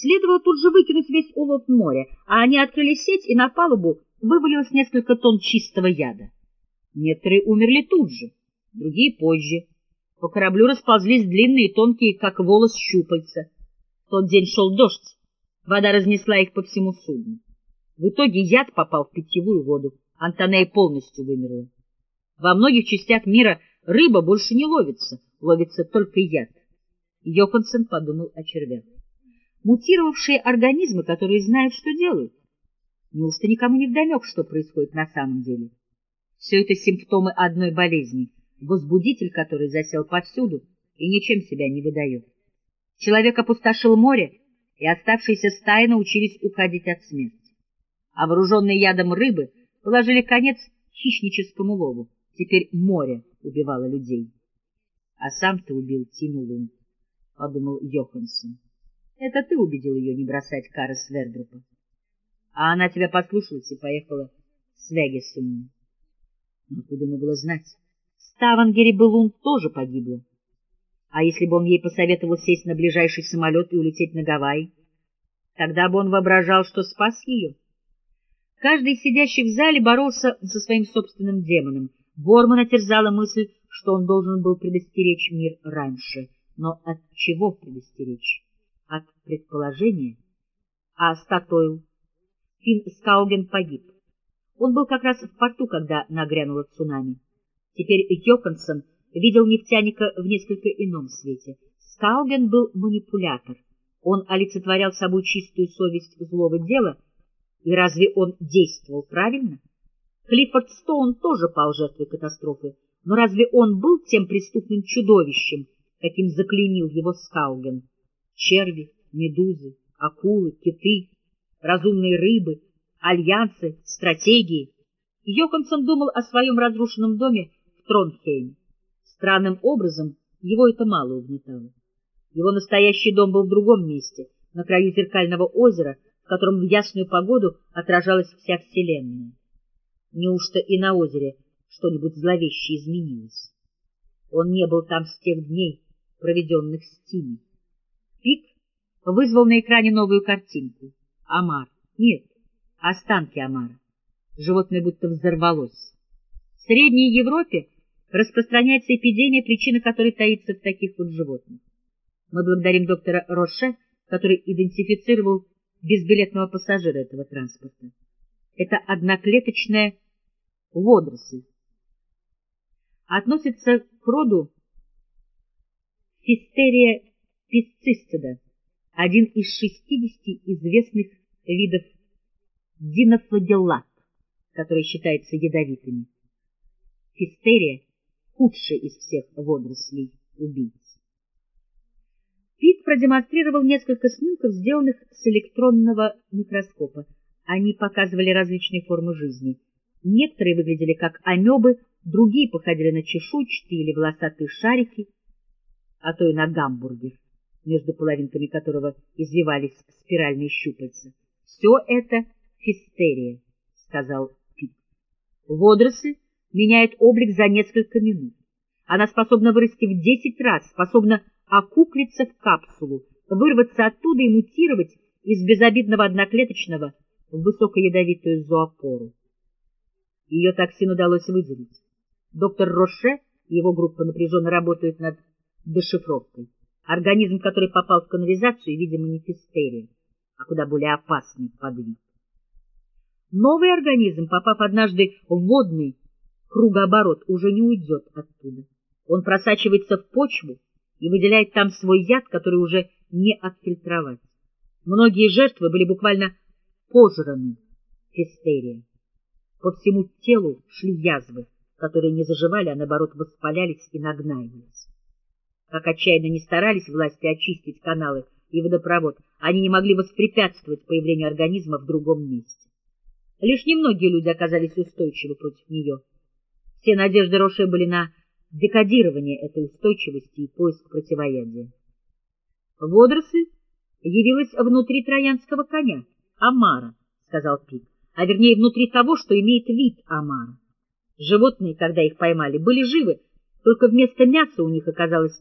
Следовало тут же выкинуть весь улов в море, а они открыли сеть, и на палубу вывалилось несколько тонн чистого яда. Некоторые умерли тут же, другие позже. По кораблю расползлись длинные тонкие, как волос, щупальца. В тот день шел дождь, вода разнесла их по всему судну. В итоге яд попал в питьевую воду, Антонея полностью вымерла. Во многих частях мира рыба больше не ловится, ловится только яд. Йоханссон подумал о червях. Мутировавшие организмы, которые знают, что делают. Неужто никому не вдомек, что происходит на самом деле? Все это симптомы одной болезни, возбудитель, который засел повсюду и ничем себя не выдает. Человек опустошил море, и оставшиеся стаи научились уходить от смерти. А вооруженные ядом рыбы положили конец хищническому лову. Теперь море убивало людей. А сам ты убил Тину Лунд, — подумал Йоханссон. Это ты убедил ее не бросать Кара Свердрупа. А она тебя послушалась и поехала с Вегесунни. Но откуда ему было знать? Ставангере Белун тоже погибла. А если бы он ей посоветовал сесть на ближайший самолет и улететь на Гавайи? Тогда бы он воображал, что спас ее. Каждый сидящий в зале боролся со своим собственным демоном. Бормана терзала мысль, что он должен был предостеречь мир раньше. Но от чего предостеречь? От предположения, а Статойл. Финн Скауген погиб. Он был как раз в порту, когда нагрянуло цунами. Теперь Йоконсон видел нефтяника в несколько ином свете. Скауген был манипулятор. Он олицетворял собой чистую совесть злого дела, и разве он действовал правильно? Клиффорд Стоун тоже пал жертвой катастрофы, но разве он был тем преступным чудовищем, каким заклеймил его Скауген? Черви, медузы, акулы, киты, разумные рыбы, альянсы, стратегии. Йоханссон думал о своем разрушенном доме в Тронхейме. Странным образом его это мало угнетало. Его настоящий дом был в другом месте, на краю зеркального озера, в котором в ясную погоду отражалась вся Вселенная. Неужто и на озере что-нибудь зловеще изменилось? Он не был там с тех дней, проведенных с Тимой. Вызвал на экране новую картинку. Амар. Нет, останки Амара. Животное будто взорвалось. В Средней Европе распространяется эпидемия, причина которой таится в таких вот животных. Мы благодарим доктора Роше, который идентифицировал безбилетного пассажира этого транспорта. Это одноклеточная водоросль. Относится к роду Фистерия писцистида, один из 60 известных видов динофлагеллат, которые считаются ядовитыми. Фистерия — худшая из всех водорослей убийц. Пит продемонстрировал несколько снимков, сделанных с электронного микроскопа. Они показывали различные формы жизни. Некоторые выглядели как амебы, другие походили на чешуйчатые или волосатые шарики, а то и на гамбургер между половинками которого извивались спиральные щупальца. — Все это фистерия, — сказал Пит. Водоросль меняет облик за несколько минут. Она способна вырасти в десять раз, способна окуклиться в капсулу, вырваться оттуда и мутировать из безобидного одноклеточного в высокоядовитую зоопору. Ее токсин удалось выделить. Доктор Роше и его группа напряженно работают над дешифровкой. Организм, который попал в канализацию, видимо, не фистерия, а куда более опасный подвид. Новый организм, попав однажды в водный кругооборот, уже не уйдет оттуда. Он просачивается в почву и выделяет там свой яд, который уже не отфильтровать. Многие жертвы были буквально пожраны фистерией. По всему телу шли язвы, которые не заживали, а наоборот воспалялись и нагнаивались. Как отчаянно не старались власти очистить каналы и водопровод, они не могли воспрепятствовать появлению организма в другом месте. Лишь немногие люди оказались устойчивы против нее. Все надежды Роше были на декодирование этой устойчивости и поиск противоядия. Водоросль явилась внутри троянского коня, Амара, — сказал Пик, — а вернее внутри того, что имеет вид Амара. Животные, когда их поймали, были живы, только вместо мяса у них оказалось